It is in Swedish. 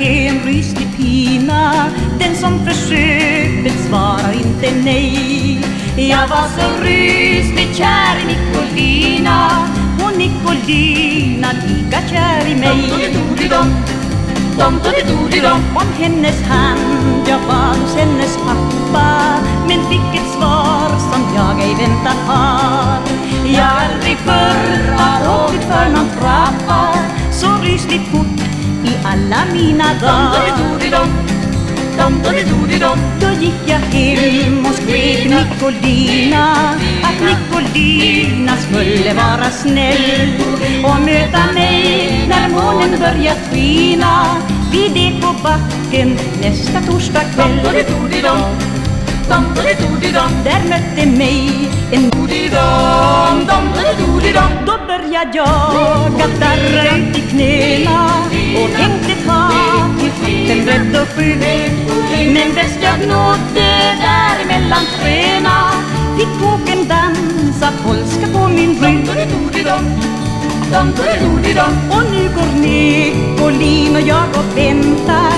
är en ryslig pina. Den som försökte svara inte nej. Jag var så rysligt kär i Nicolina. Och Nicolina lika kär i mig. Om hennes hand jag var hos hennes pappa. Alla mina dagar. Då gick jag hem och skrek Nicolina Att Nicolina skulle vara snäll Och möta mig när månen börjar skina Vid Ekobacken nästa torsdag kväll Där mötte mig en Då började jag att darra sju Men bäst jag nådde där mellan träna. Fick fågeln dansa polska på min rygg. Och nu går Nicolin och jag och väntar.